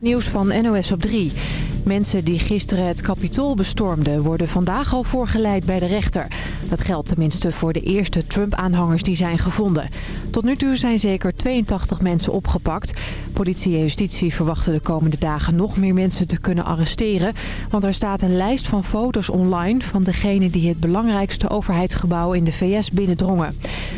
Nieuws van NOS op 3. Mensen die gisteren het kapitool bestormden worden vandaag al voorgeleid bij de rechter. Dat geldt tenminste voor de eerste Trump-aanhangers die zijn gevonden. Tot nu toe zijn zeker 82 mensen opgepakt. Politie en justitie verwachten de komende dagen nog meer mensen te kunnen arresteren. Want er staat een lijst van foto's online van degenen die het belangrijkste overheidsgebouw in de VS binnendrongen.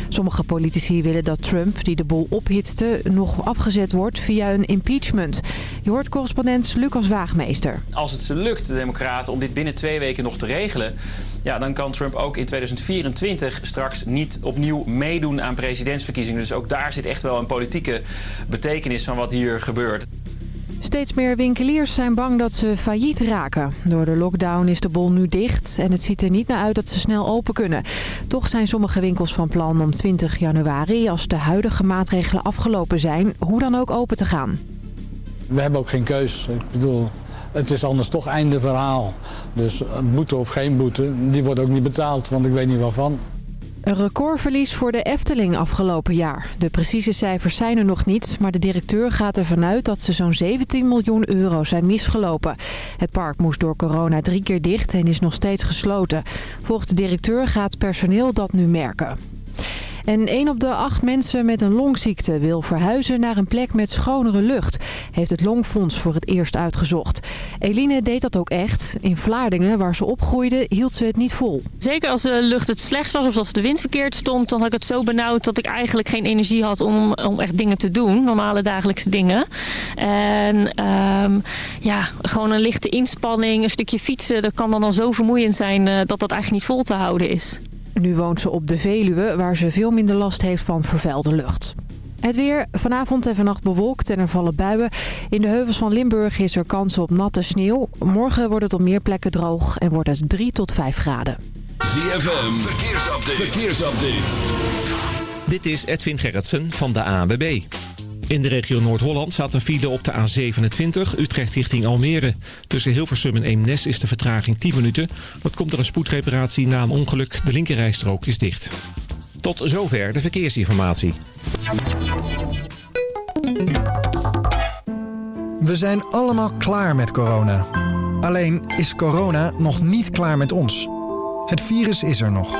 Sommige politici willen dat Trump, die de boel ophitste, nog afgezet wordt via een impeachment. Je hoort correspondent Lucas Waagmeester. Als het ze lukt, de democraten, om dit binnen twee weken nog te regelen... Ja, dan kan Trump ook in 2024 straks niet opnieuw meedoen aan presidentsverkiezingen. Dus ook daar zit echt wel een politieke betekenis van wat hier gebeurt. Steeds meer winkeliers zijn bang dat ze failliet raken. Door de lockdown is de bol nu dicht en het ziet er niet naar uit dat ze snel open kunnen. Toch zijn sommige winkels van plan om 20 januari, als de huidige maatregelen afgelopen zijn, hoe dan ook open te gaan. We hebben ook geen keus. Ik bedoel, het is anders toch einde verhaal. Dus boete of geen boete, die wordt ook niet betaald, want ik weet niet waarvan. Een recordverlies voor de Efteling afgelopen jaar. De precieze cijfers zijn er nog niet, maar de directeur gaat ervan uit dat ze zo'n 17 miljoen euro zijn misgelopen. Het park moest door corona drie keer dicht en is nog steeds gesloten. Volgens de directeur gaat personeel dat nu merken. En 1 op de 8 mensen met een longziekte wil verhuizen naar een plek met schonere lucht, heeft het Longfonds voor het eerst uitgezocht. Eline deed dat ook echt. In Vlaardingen, waar ze opgroeide, hield ze het niet vol. Zeker als de lucht het slechtst was of als de wind verkeerd stond, dan had ik het zo benauwd dat ik eigenlijk geen energie had om, om echt dingen te doen, normale dagelijkse dingen. En ehm, ja, gewoon een lichte inspanning, een stukje fietsen, dat kan dan al zo vermoeiend zijn uh, dat dat eigenlijk niet vol te houden is. Nu woont ze op de Veluwe, waar ze veel minder last heeft van vervuilde lucht. Het weer vanavond en vannacht bewolkt en er vallen buien. In de heuvels van Limburg is er kans op natte sneeuw. Morgen wordt het op meer plekken droog en wordt het 3 tot 5 graden. ZFM, verkeersupdate. verkeersupdate. Dit is Edwin Gerritsen van de ANWB. In de regio Noord-Holland staat een file op de A27 Utrecht richting Almere. Tussen Hilversum en Eemnes is de vertraging 10 minuten. Dat komt door een spoedreparatie na een ongeluk. De linkerrijstrook is dicht. Tot zover de verkeersinformatie. We zijn allemaal klaar met corona. Alleen is corona nog niet klaar met ons. Het virus is er nog.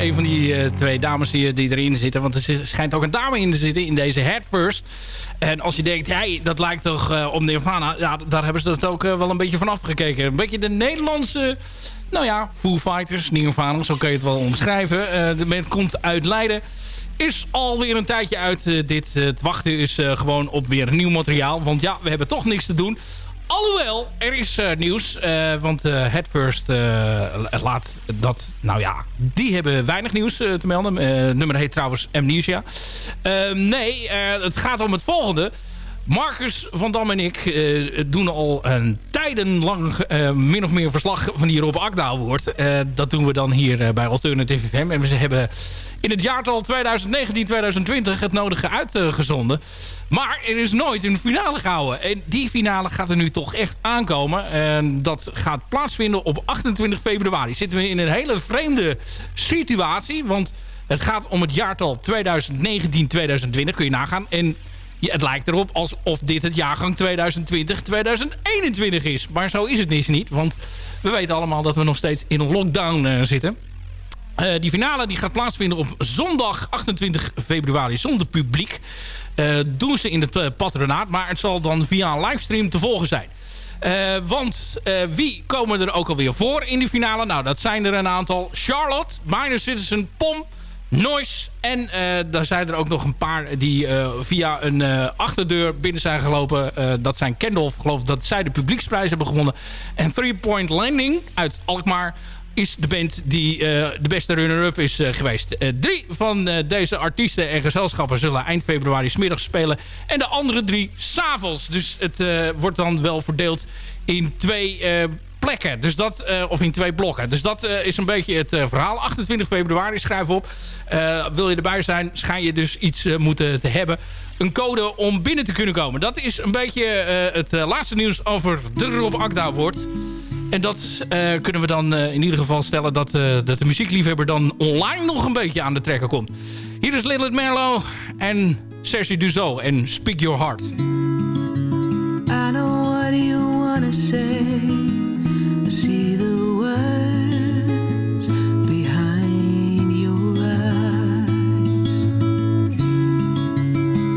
Een van die twee dames die, die erin zitten. Want er schijnt ook een dame in te zitten in deze Head First. En als je denkt, hey, dat lijkt toch uh, op Nirvana. Ja, daar hebben ze het ook wel een beetje van afgekeken. Een beetje de Nederlandse... Nou ja, Foo Fighters, Nirvana, zo kun je het wel omschrijven. de band komt uit Leiden is alweer een tijdje uit. Dit het wachten is gewoon op weer nieuw materiaal. Want ja, we hebben toch niks te doen. Alhoewel, er is nieuws. want Headfirst laat dat... Nou ja, die hebben weinig nieuws te melden. nummer heet trouwens Amnesia. nee, het gaat om het volgende. Marcus van Dam en ik doen al een tijdenlang min of meer verslag van hier op Akda Award. dat doen we dan hier bij Alternative FM. En we hebben in het jaartal 2019-2020 het nodige uitgezonden. Maar er is nooit een finale gehouden. En die finale gaat er nu toch echt aankomen. En dat gaat plaatsvinden op 28 februari. Zitten we in een hele vreemde situatie. Want het gaat om het jaartal 2019-2020. Kun je nagaan. En het lijkt erop alsof dit het jaargang 2020-2021 is. Maar zo is het niet. Want we weten allemaal dat we nog steeds in een lockdown uh, zitten. Uh, die finale die gaat plaatsvinden op zondag 28 februari zonder publiek. Uh, doen ze in het uh, patronaat, maar het zal dan via een livestream te volgen zijn. want wie komen er ook alweer voor in die finale? Nou, dat zijn er een aantal. Charlotte, Minor Citizen, Pom, Noise. En daar zijn er ook nog een paar die via een achterdeur binnen zijn gelopen. dat zijn Kendall, geloof dat zij de publieksprijs hebben gewonnen. En Three Point Landing uit Alkmaar is de band die uh, de beste runner-up is uh, geweest. Uh, drie van deze artiesten en gezelschappen zullen eind februari smiddags spelen. En de andere drie s'avonds. Dus het wordt dan wel verdeeld in twee plekken. Dus dat, of in twee blokken. Dus dat is een beetje het verhaal. 28 februari, schrijf op. wil je erbij zijn, schijn je dus iets moeten te hebben. Een code om binnen te kunnen komen. Dat is een beetje het laatste nieuws over de Rob Akda wordt. En dat uh, kunnen we dan uh, in ieder geval stellen dat, uh, dat de muziekliefhebber dan online nog een beetje aan de trekken komt. Hier is Little Merlo en Sergi Duzo en Speak Your Heart. I know what you wanna say. I see the behind your eyes.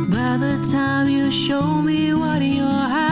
By the time you show me what you're shelter.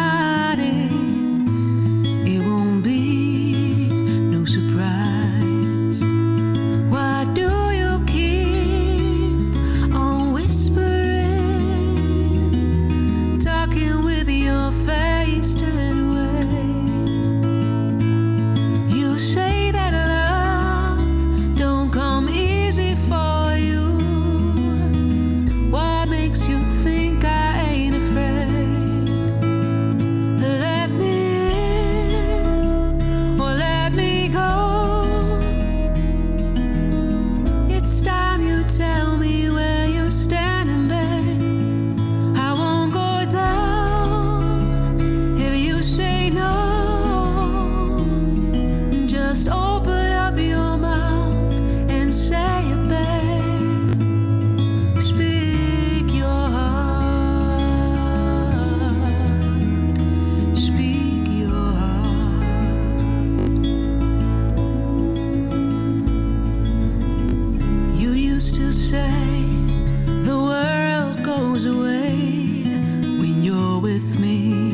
when you're with me.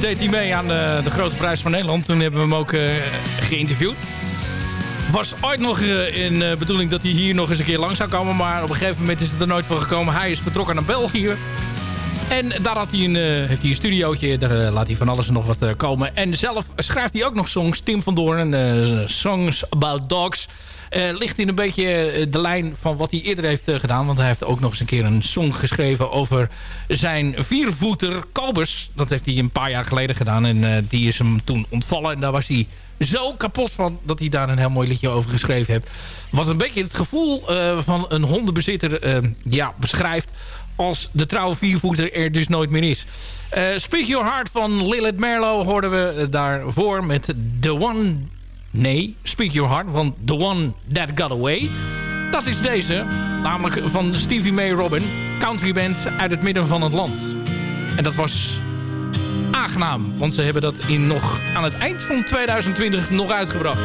Deed hij mee aan de, de Grote Prijs van Nederland. Toen hebben we hem ook eh, geïnterviewd. Was ooit nog eh, in bedoeling dat hij hier nog eens een keer lang zou komen. Maar op een gegeven moment is het er nooit van gekomen. Hij is vertrokken naar België. En daar had hij een, eh, heeft hij een studiootje. Daar eh, laat hij van alles en nog wat eh, komen. En zelf schrijft hij ook nog songs. Tim van Doorn, eh, Songs About Dogs. Eh, ligt in een beetje eh, de lijn van wat hij eerder heeft eh, gedaan. Want hij heeft ook nog eens een keer een song geschreven over zijn viervoeter Kobus. Dat heeft hij een paar jaar geleden gedaan. En die is hem toen ontvallen. En daar was hij zo kapot van dat hij daar een heel mooi liedje over geschreven heeft. Wat een beetje het gevoel van een hondenbezitter ja, beschrijft als de trouwe viervoeter er dus nooit meer is. Eh, Speak Your Heart van Lilith Merlo hoorden we daarvoor met The One... Nee, Speak Your Heart van The One That Got Away. Dat is deze, namelijk van Stevie May Robin. Country band uit het midden van het land. En dat was aangenaam, want ze hebben dat in nog aan het eind van 2020 nog uitgebracht.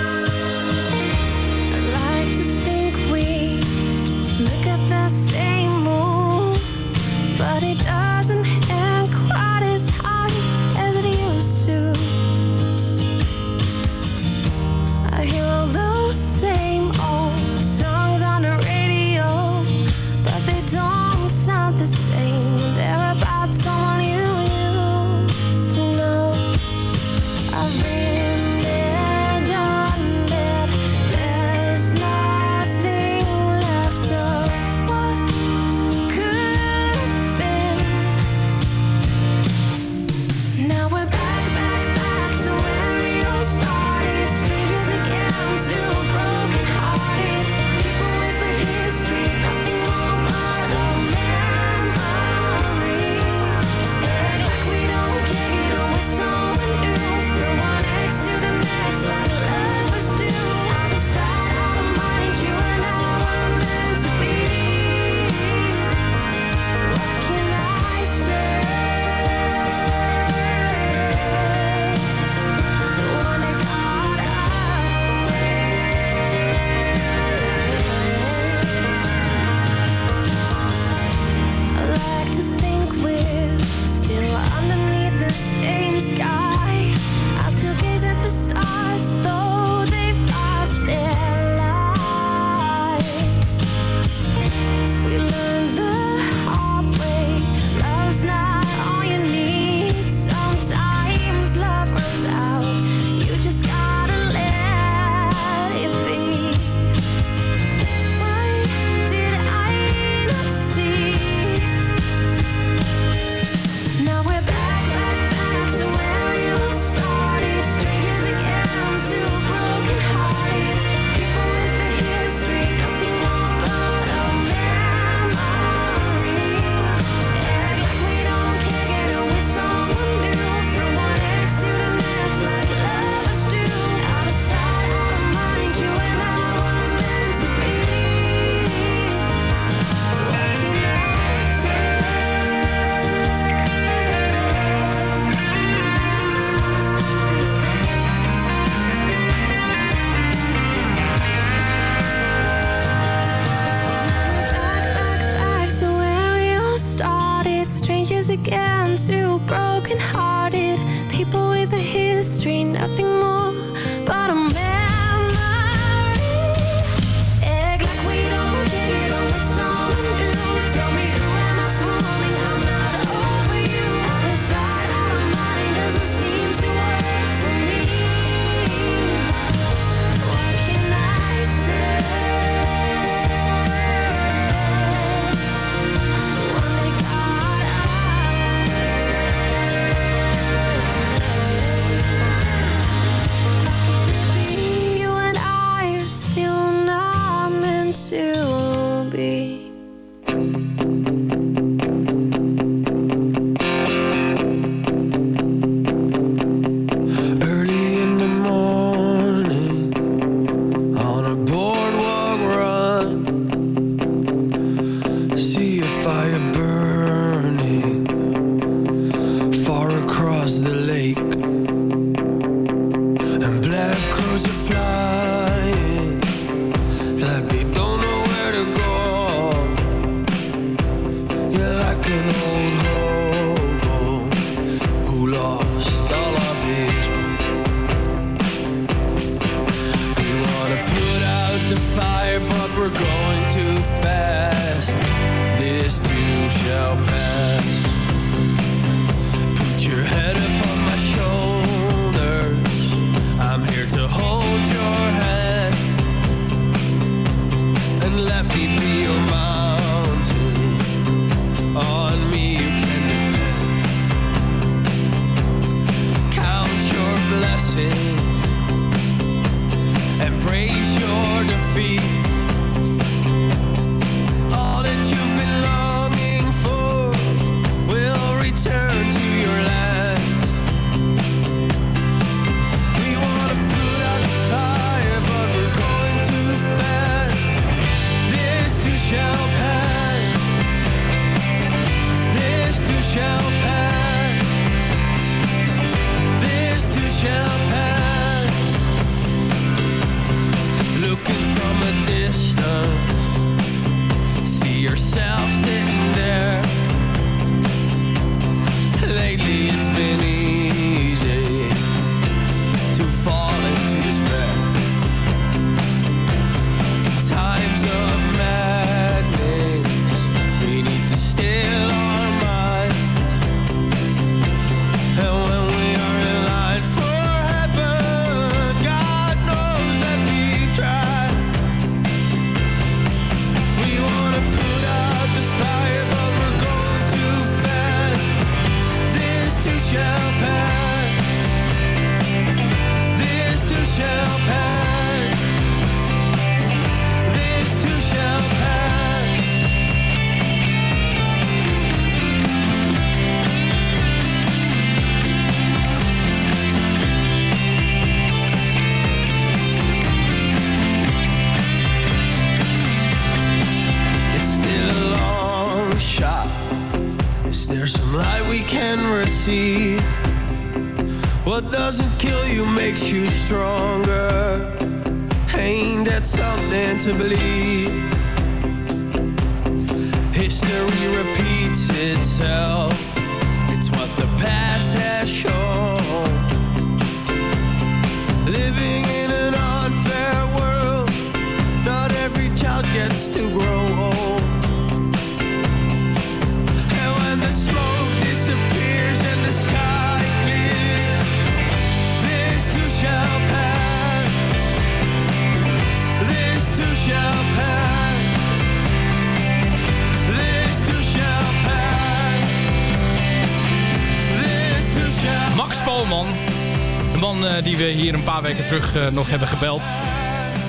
die we hier een paar weken terug eh, nog hebben gebeld.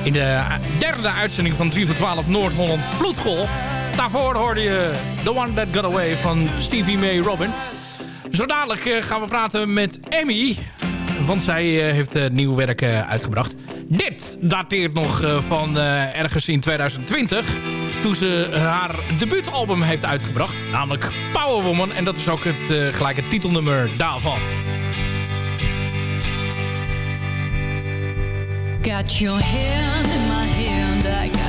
In de derde uitzending van 3 voor 12 Noord-Holland Vloedgolf. Daarvoor hoorde je The One That Got Away van Stevie May Robin. Zo dadelijk eh, gaan we praten met Emmy. Want zij eh, heeft nieuw werk uitgebracht. Dit dateert nog van ergens in 2020 toen ze haar debuutalbum heeft uitgebracht. Namelijk Power Woman. En dat is ook het, gelijke titelnummer daarvan. Got your hand in my hand,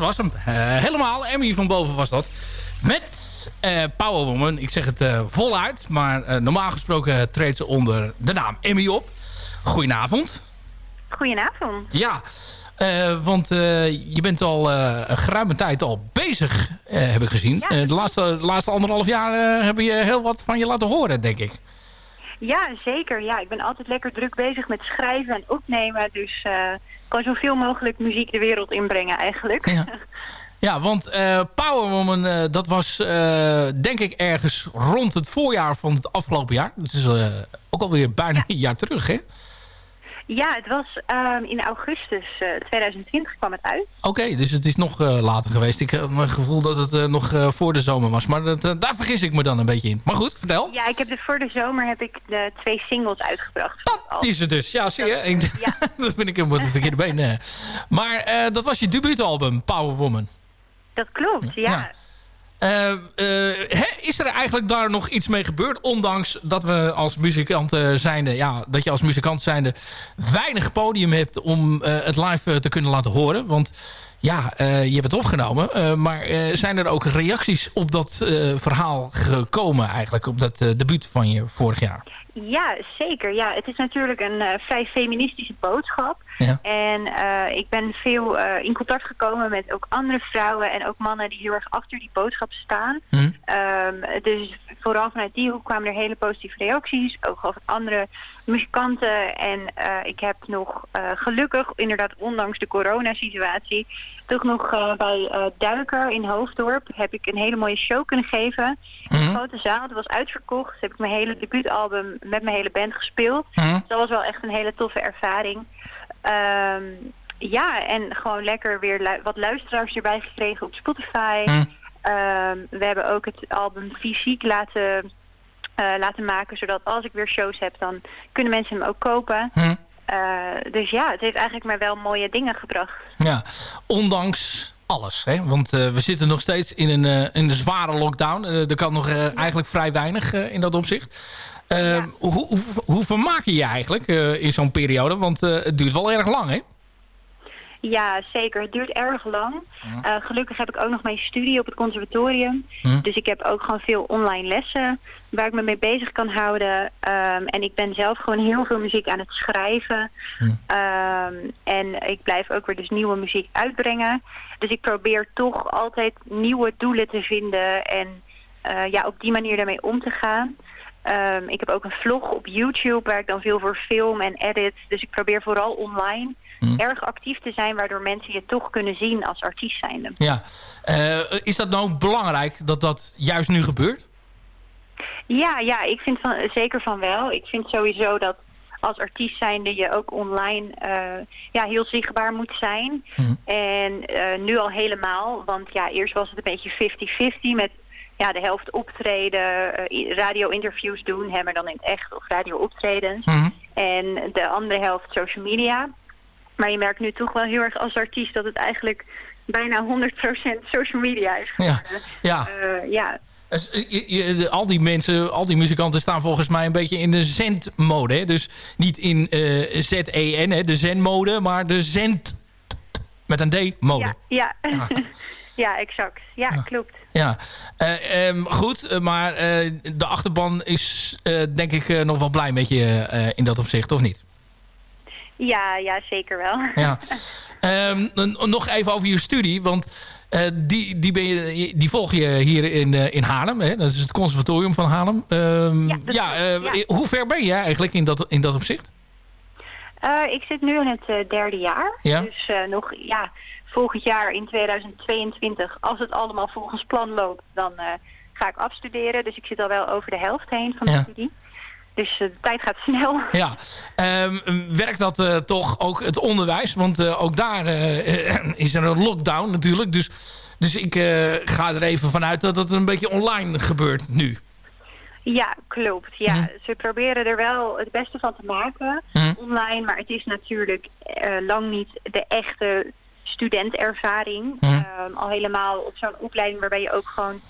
dat was hem. Eh, helemaal. Emmy van boven was dat. Met eh Power Woman. Ik zeg het eh, voluit. Maar normaal gesproken treedt ze onder de naam Emmy op. Goedenavond. Goedenavond. Ja, want je bent al een geruime tijd al bezig, heb ik gezien. De laatste, de laatste anderhalf jaar hebben je heel wat van je laten horen, denk ik. Ja, zeker. Ja, ik ben altijd lekker druk bezig met schrijven en opnemen. Dus kan zoveel mogelijk muziek de wereld inbrengen eigenlijk. Ja. Ja, want eh Power Woman, eh, dat was eh, denk ik ergens rond het voorjaar van het afgelopen jaar. Dat is ook alweer bijna een jaar terug, hè? Ja, het was ehm, in augustus eh, 2020 kwam het uit. Oké, dus het is nog eh, later geweest. Ik heb mijn gevoel dat het eh, nog eh, voor de zomer was. Maar dat, eh, daar vergis ik me dan een beetje in. Maar goed, vertel. Ja, ik heb de, voor de zomer heb ik de twee singles uitgebracht. het Dat is het dus. Ja, zie je. Ik- Ja. dat ben ik hem op de verkeerde been. eh. Maar eh, dat was je debuutalbum, Power Woman. Dat klopt, ja. Ja. Eh, eh, is er eigenlijk daar nog iets mee gebeurd? Ondanks dat we als muzikanten zijnde, ja, dat je als muzikant zijnde weinig podium hebt om eh, het live eh, te kunnen laten horen. Want ja, eh, je hebt het opgenomen. eh, maar eh, zijn er ook reacties op dat eh, verhaal gekomen eigenlijk? Op dat eh, debuut van je vorig jaar? Ja, zeker. Ja, het is natuurlijk een eh, vrij feministische boodschap. Ja. En eh, ik ben veel eh, in contact gekomen met ook andere vrouwen en ook mannen die heel erg achter die boodschap staan. Hm. Ehm, dus vooral vanuit die hoek kwamen er hele positieve reacties, ook van andere muzikanten. En eh, ik heb nog eh, gelukkig, inderdaad ondanks de coronasituatie, toch nog eh, bij Duiker in Hoofddorp heb ik een hele mooie show kunnen geven. In Mhm. een grote zaal, het was uitverkocht. heb ik mijn hele debuutalbum met mijn hele band gespeeld. Mhm. Dus dat was wel echt een hele toffe ervaring. Ehm, ja, en gewoon lekker weer lu- wat luisteraars erbij gekregen op Spotify. Mhm. Ehm, we hebben ook het album fysiek laten, laten maken, zodat als ik weer shows heb, dan kunnen mensen hem ook kopen. Hm. Eh, dus ja, het heeft eigenlijk maar wel mooie dingen gebracht. Ja, ondanks alles. Hè? Want eh, we zitten nog steeds in een, eh, in een zware lockdown. Eh, er kan nog eh, eigenlijk vrij weinig eh, in dat opzicht. Eh, hoe, hoe, hoe vermaak je je eigenlijk eh, in zo'n periode? Want eh, het duurt wel erg lang, hè? Ja, zeker. Het duurt erg lang. Eh, gelukkig heb ik ook nog mijn studie op het conservatorium. Dus ik heb ook gewoon veel online lessen waar ik me mee bezig kan houden. Ehm, en ik ben zelf gewoon heel veel muziek aan het schrijven. Ehm, en ik blijf ook weer dus nieuwe muziek uitbrengen. Dus ik probeer toch altijd nieuwe doelen te vinden en eh, ja, op die manier daarmee om te gaan. Ehm, ik heb ook een vlog op YouTube waar ik dan veel voor film en edit. Dus ik probeer vooral online erg actief te zijn... waardoor mensen je toch kunnen zien als artiest zijnde. Ja. Eh, is dat nou belangrijk dat dat juist nu gebeurt? Ja, ja, ik vind van, zeker van wel. Ik vind sowieso dat als artiest zijnde je ook online eh, ja, heel zichtbaar moet zijn. En eh, nu al helemaal, want ja, eerst was het een beetje 50-50 met ja, de helft optreden, radio-interviews doen, hè, maar dan in het echt of radio-optredens. En de andere helft social media. Maar je merkt nu toch wel heel erg als artiest dat het eigenlijk bijna 100% social media is. Ja, ja. Eh, ja, Dus, eh, je- al die mensen, al die muzikanten staan volgens mij een beetje in de zendmode. Hè? Dus niet in eh Z-E-N, de zenmode, maar de zend met een D-mode. ja, ja. ja exact. Ja, klopt. Ja, Eh, ehm, goed, maar de achterban is denk ik nog wel blij met je in dat opzicht, of niet? Ja, ja, zeker wel. Ja. Ehm, nog even over je studie, want eh, die, die, ben je, die volg je hier in, eh, in Haarlem. Hè? Dat is het conservatorium van Haarlem. Ehm, ja, eh, Hoe ver ben je eigenlijk in dat, in dat opzicht? Ik zit nu in het derde jaar. Ja. Dus nog, ja, volgend jaar in 2022, als het allemaal volgens plan loopt, dan ga ik afstuderen. Dus ik zit al wel over de helft heen van de Ja. studie. Dus eh, de tijd gaat snel. Ja, Ehm, werkt dat eh, toch ook het onderwijs? Want eh, ook daar is er een lockdown natuurlijk. Dus, dus ik ga er even vanuit dat het een beetje online gebeurt nu. Ja, klopt. Ja, Mhm. ze proberen er wel het beste van te maken Mhm. online, maar het is natuurlijk lang niet de echte studentervaring. Mhm. Ehm, al helemaal op zo'n opleiding waarbij je ook gewoon,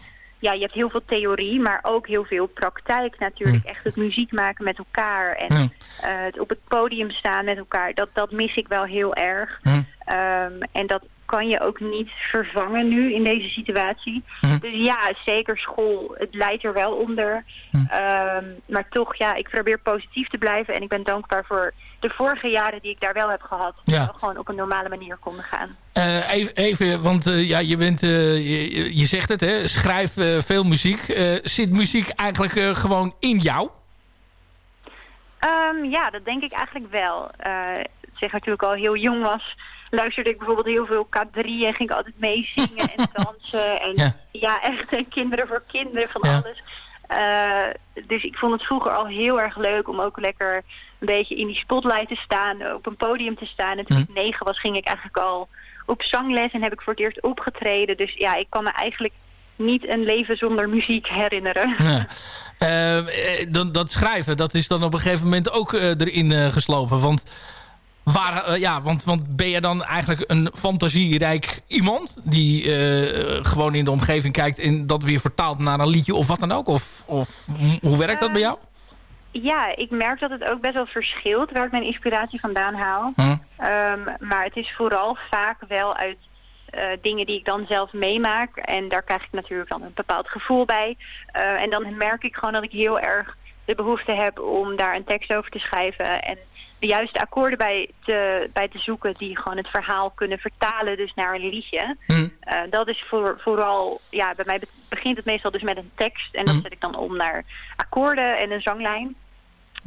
ja, je hebt heel veel theorie, maar ook heel veel praktijk natuurlijk. Echt het muziek maken met elkaar en Mhm. eh, het op het podium staan met elkaar. Dat, dat mis ik wel heel erg. Mhm. Ehm, en dat kan je ook niet vervangen nu in deze situatie. Dus ja, zeker school, het leidt er wel onder. Ehm, maar toch, ja, ik probeer positief te blijven. En ik ben dankbaar voor de vorige jaren die ik daar wel heb gehad. Ja. gewoon op een normale manier konden gaan. Eh, even, even, want eh, ja, je, bent, eh, je, je zegt het, hè, schrijf veel muziek. Zit muziek eigenlijk gewoon in jou? Ehm, ja, dat denk ik eigenlijk wel. Zeg natuurlijk al heel jong was, luisterde ik bijvoorbeeld heel veel K3 en ging ik altijd meezingen en dansen. En Ja. ja, echt en kinderen voor kinderen van Ja. alles. Eh, dus ik vond het vroeger al heel erg leuk om ook lekker een beetje in die spotlight te staan, op een podium te staan. En toen Hm. ik negen was, ging ik eigenlijk al op zangles en heb ik voor het eerst opgetreden. Dus ja, ik kan me eigenlijk niet een leven zonder muziek herinneren. Ja. Eh, eh, dan, dat schrijven, dat is dan op een gegeven moment ook erin geslopen. Want, waar, eh, ja, want, want ben je dan eigenlijk een fantasierijk iemand... die eh, gewoon in de omgeving kijkt en dat weer vertaalt naar een liedje of wat dan ook? Of, of hoe werkt dat bij jou? Ja, ik merk dat het ook best wel verschilt waar ik mijn inspiratie vandaan haal. Hm? Ehm, maar het is vooral vaak wel uit eh, dingen die ik dan zelf meemaak. En daar krijg ik natuurlijk dan een bepaald gevoel bij. En dan merk ik gewoon dat ik heel erg de behoefte heb om daar een tekst over te schrijven. En de juiste akkoorden bij te, bij te zoeken die gewoon het verhaal kunnen vertalen dus naar een liedje. Hm? Eh, dat is voor, vooral, ja, bij mij be- begint het meestal dus met een tekst. En dat Mhm. zet ik dan om naar akkoorden en een zanglijn.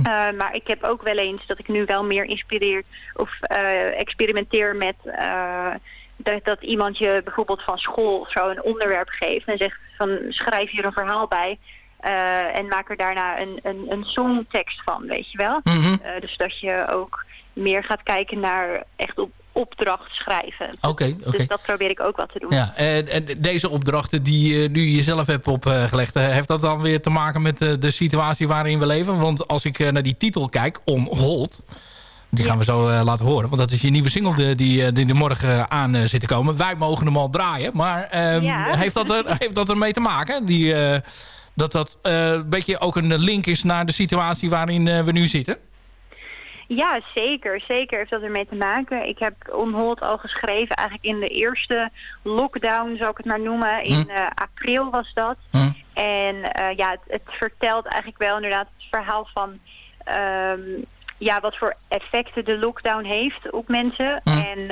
Eh, maar ik heb ook wel eens dat ik nu wel meer inspireer of eh, experimenteer met dat, dat iemand je bijvoorbeeld van school zo een onderwerp geeft en zegt van schrijf hier een verhaal bij eh, en maak er daarna een, een, een songtekst van, weet je wel. Eh, dus dat je ook meer gaat kijken naar echt op opdracht schrijven. Oké, oké. Dus dat probeer ik ook wel te doen. Ja, en, en deze opdrachten die je nu jezelf hebt opgelegd... eh, heeft dat dan weer te maken met de situatie waarin we leven? Want als ik naar die titel kijk, On Hold... die gaan we zo laten horen. Want dat is je nieuwe single die, die, die er morgen aan zit te komen. Wij mogen hem al draaien. Maar ehm, Ja. heeft, dat er, heeft dat ermee te maken? Die, dat dat eh, een beetje ook een link is naar de situatie waarin eh, we nu zitten? Ja, zeker. Zeker heeft dat ermee te maken. Ik heb Onhold al geschreven eigenlijk in de eerste lockdown, zou ik het maar noemen. In Hm. eh, april was dat. Hm? En ja, het, het vertelt eigenlijk wel inderdaad het verhaal van... ehm, ja, wat voor effecten de lockdown heeft op mensen. Hm. En,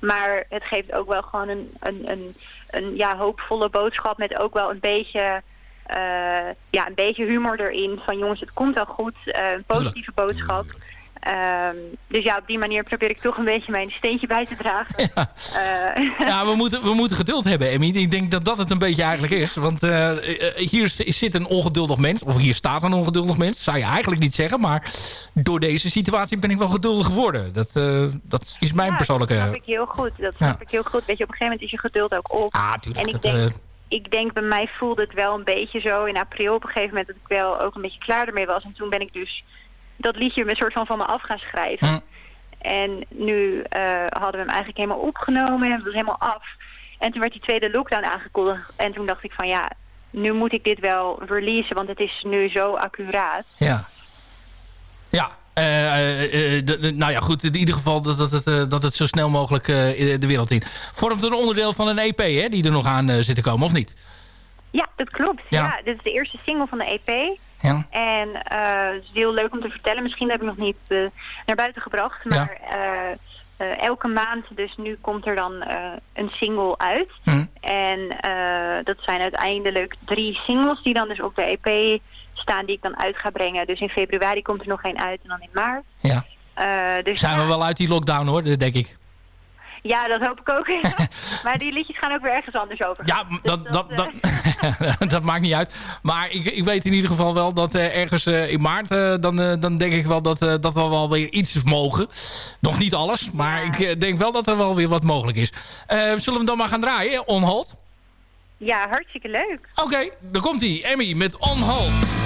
maar het geeft ook wel gewoon een, een, een, een ja, hoopvolle boodschap met ook wel een beetje... eh, ja, een beetje humor erin. Van jongens, het komt wel goed. eh, een positieve boodschap. Ehm, dus ja, op die manier probeer ik toch een beetje mijn steentje bij te dragen. Ja. Eh, Ja, we moeten, we moeten geduld hebben, Emmy. Ik denk dat dat het een beetje eigenlijk is. Want hier zit een ongeduldig mens. Of hier staat een ongeduldig mens. Zou je eigenlijk niet zeggen. Maar door deze situatie ben ik wel geduldig geworden. Dat, dat is mijn ja, persoonlijke... Dat snap ik heel goed. Dat snap Ja. ik heel goed. Weet je, op een gegeven moment is je geduld ook op. Ah, tuurlijk. en ik dat, denk, ik denk, bij mij voelde het wel een beetje zo in april op een gegeven moment dat ik wel ook een beetje klaar ermee was. En toen ben ik dus dat liedje een soort van van me af gaan schrijven. Hm. En nu eh, hadden we hem eigenlijk helemaal opgenomen en het was helemaal af. En toen werd die tweede lockdown aangekondigd. En toen dacht ik van ja, nu moet ik dit wel releasen, want het is nu zo accuraat. Ja. Ja. Eh, eh, eh, de- de- nou ja, goed. In ieder geval dat, dat, het, dat het zo snel mogelijk de wereld in. Vormt een onderdeel van een EP, hè? Die er nog aan zit te komen, of niet? Ja, dat klopt. Ja. Ja. dit is de eerste single van de EP. Ja. En het is heel leuk om te vertellen. Misschien heb ik nog niet naar buiten gebracht. Maar elke maand, dus nu komt er dan een single uit. Hm. En dat zijn uiteindelijk drie singles die dan dus op de EP staan die ik dan uit ga brengen. Dus in februari komt er nog één uit en dan in maart. Ja. Eh, dus Zijn we wel uit die lockdown, hoor, denk ik. ja, dat hoop ik ook. maar die liedjes gaan ook weer ergens anders over. Ja, Dus dat, dat, eh, dat, dat maakt niet uit. Maar ik, ik weet in ieder geval wel dat eh, ergens in maart... dan, dan denk ik wel dat, dat we wel weer iets mogen. Nog niet alles, maar ik denk wel dat er wel weer wat mogelijk is. Zullen we dan maar gaan draaien, On Hold? ja, hartstikke leuk. Oké, dan komt hij. Emmy met On Hold.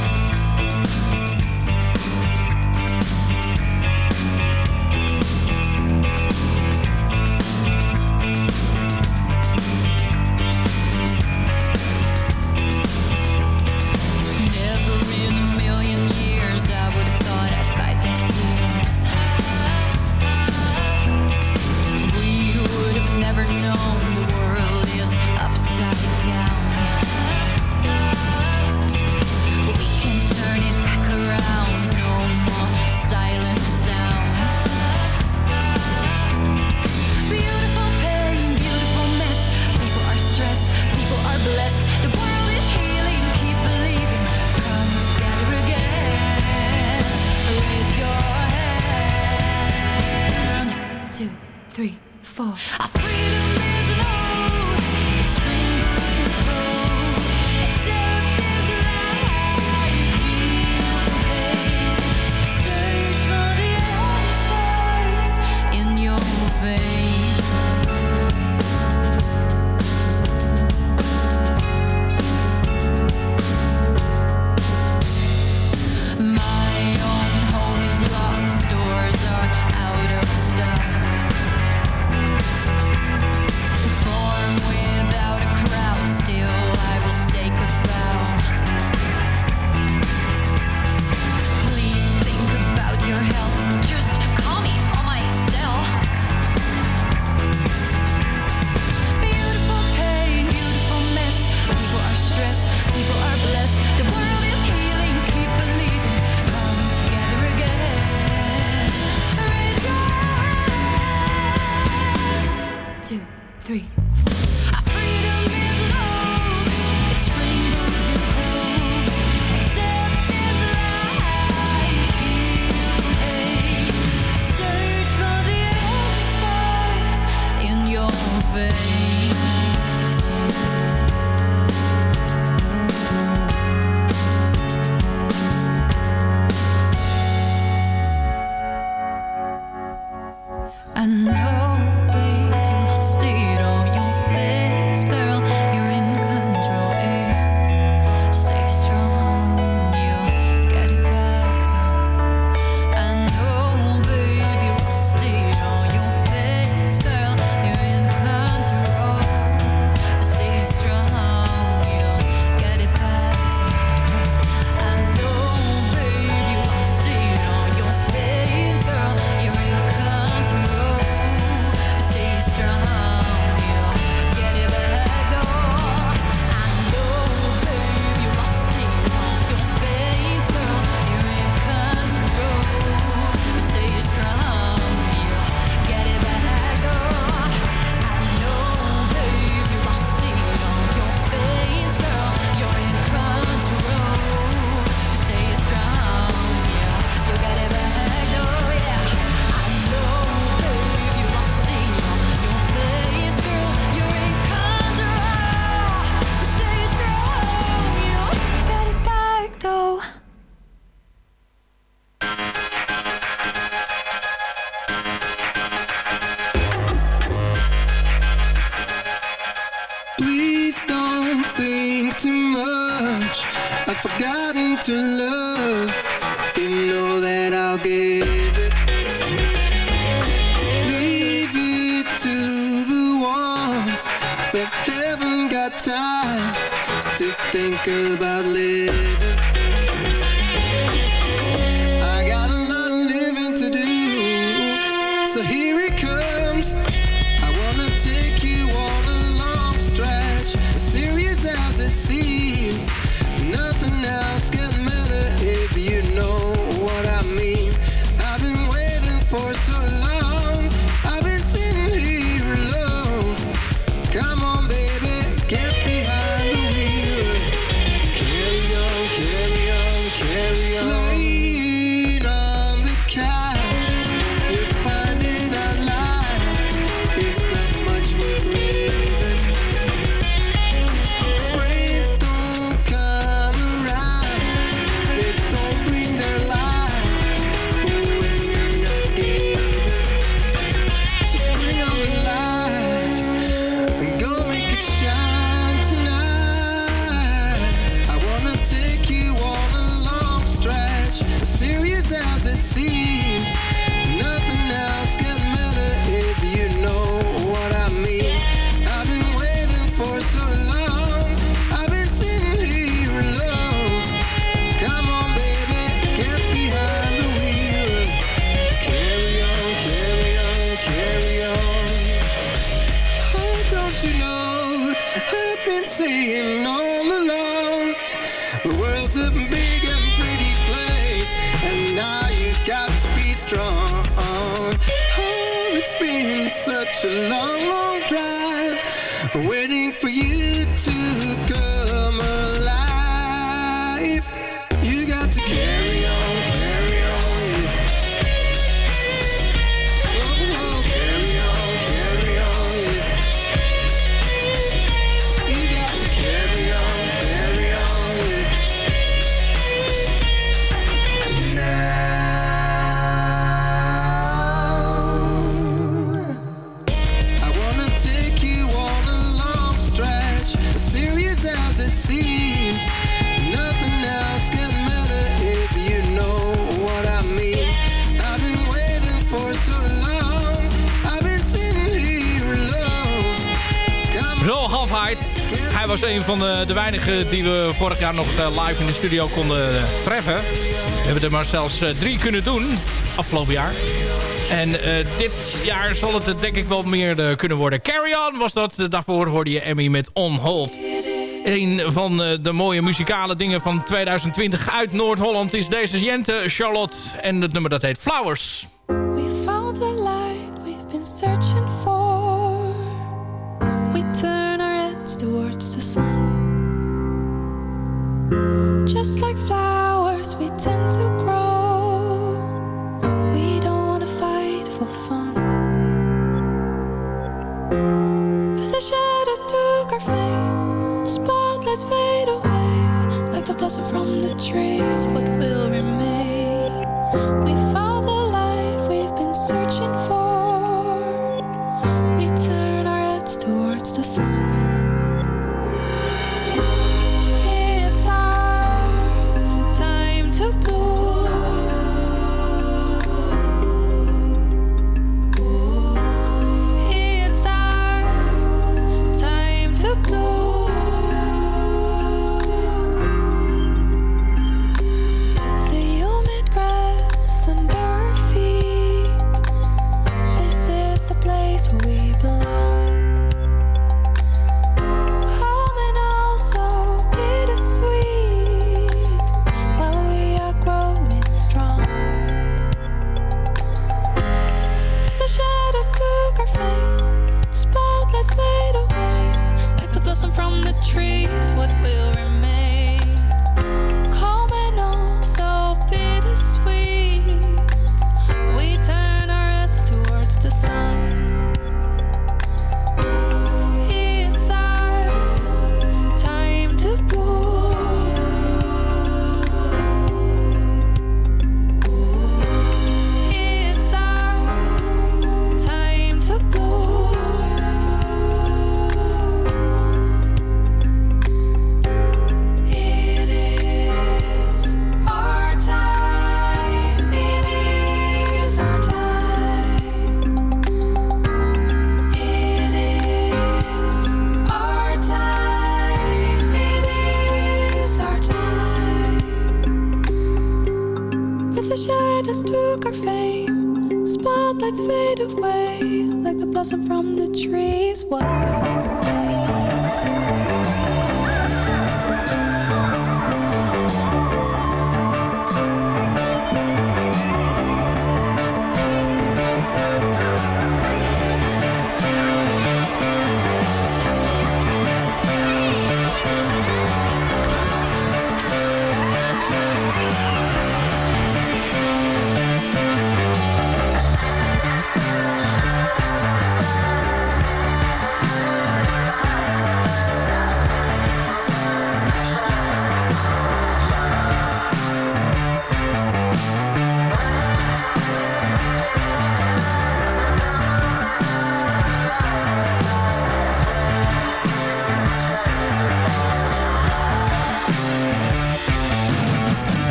to love, you know that I'll give it. Leave it to the ones that haven't got time to think about living. you know. I've been saying all along The world's a big and pretty place And now you've got to be strong. Oh, it's been such a long, long drive Waiting for you. was een van de, de weinigen die we vorig jaar nog eh, live in de studio konden eh, treffen. We hebben er maar zelfs eh, drie kunnen doen afgelopen jaar. En dit jaar zal het denk ik wel meer kunnen worden. Carry On was dat. Daarvoor hoorde je Emmy met On Hold. Een van de mooie muzikale dingen van 2020 uit Noord-Holland is deze Jente Charlotte. En het nummer dat heet Flowers. from the trees. what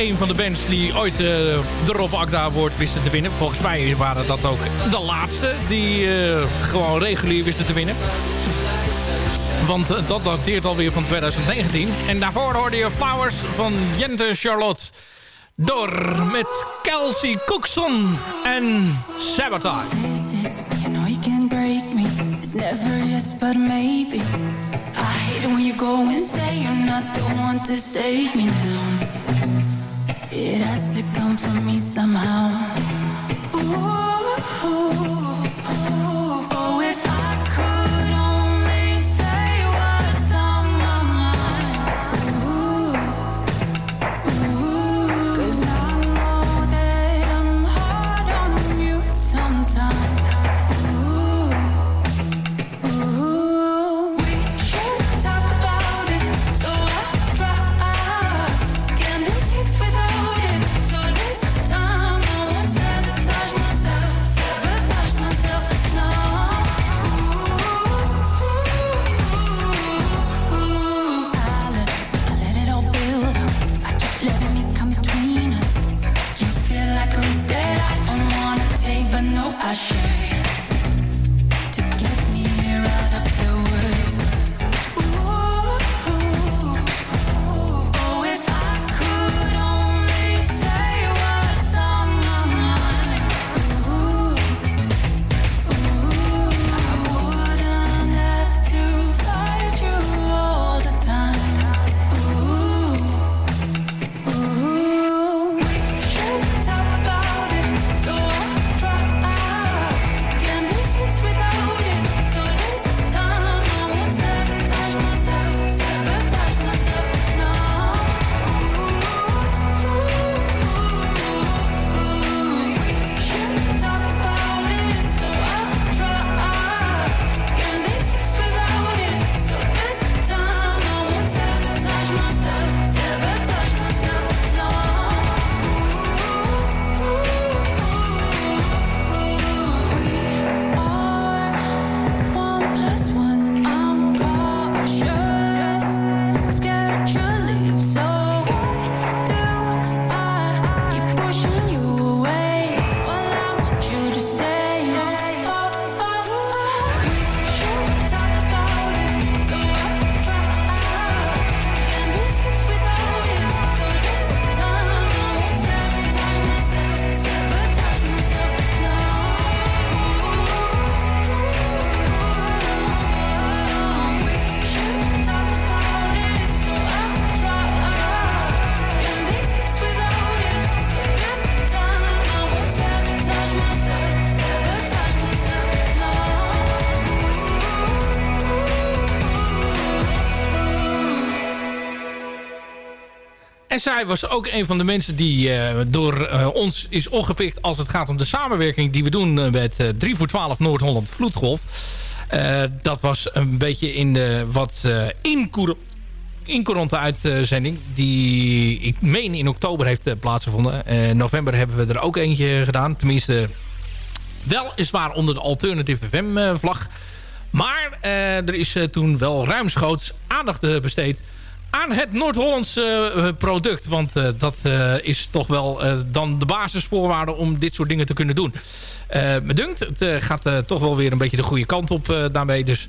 een van de bands die ooit eh, de Rob Agda Award wisten te winnen. Volgens mij waren dat ook de laatste die eh, gewoon regulier wisten te winnen. Want eh, dat dateert alweer van 2019. En daarvoor hoorde je Flowers van Jente Charlotte. Door met Kelsey Cookson en Sabotage. It has to come from me somehow. Ooh. But En zij was ook een van de mensen die eh, door eh, ons is opgepikt... als het gaat om de samenwerking die we doen eh, met eh 3 voor 12 Noord-Holland Vloedgolf. Dat was een beetje in de wat incourante uitzending... die ik meen in oktober heeft plaatsgevonden. In november hebben we er ook eentje gedaan. Tenminste, weliswaar onder de Alternative FM-vlag. Maar eh, er is toen wel ruimschoots aandacht besteed aan het Noord-Hollandse eh, product. Want eh, dat eh, is toch wel dan de basisvoorwaarde om dit soort dingen te kunnen doen. Me dunkt, het gaat toch wel weer een beetje de goede kant op daarmee. Dus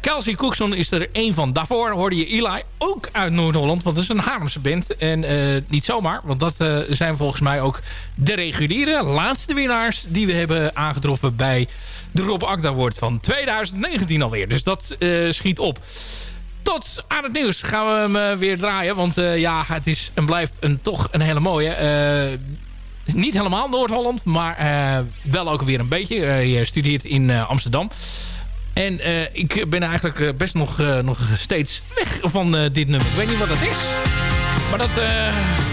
Kelsey Cookson is er één van. Daarvoor hoorde je Eli, ook uit Noord-Holland. Want dat is een Haarlemse band. En niet zomaar, want dat zijn volgens mij ook de reguliere laatste winnaars... die we hebben aangetroffen bij de Rob Agda Award van 2019 alweer. Dus dat schiet op. Tot aan het nieuws gaan we hem eh, weer draaien. Want eh, ja, het is en blijft een, toch een hele mooie. Eh, niet helemaal Noord-Holland, maar wel ook weer een beetje. Je studeert in Amsterdam. En ik ben eigenlijk best nog, nog steeds weg van dit nummer. Ik weet niet wat dat is. Maar dat,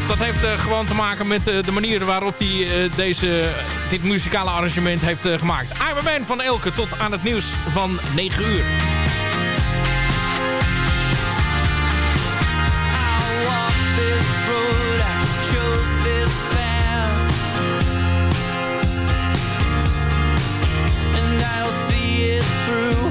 dat heeft gewoon te maken met de manier waarop hij deze, dit muzikale arrangement heeft gemaakt. I'm van Elke tot aan het nieuws van 9 uur. Through,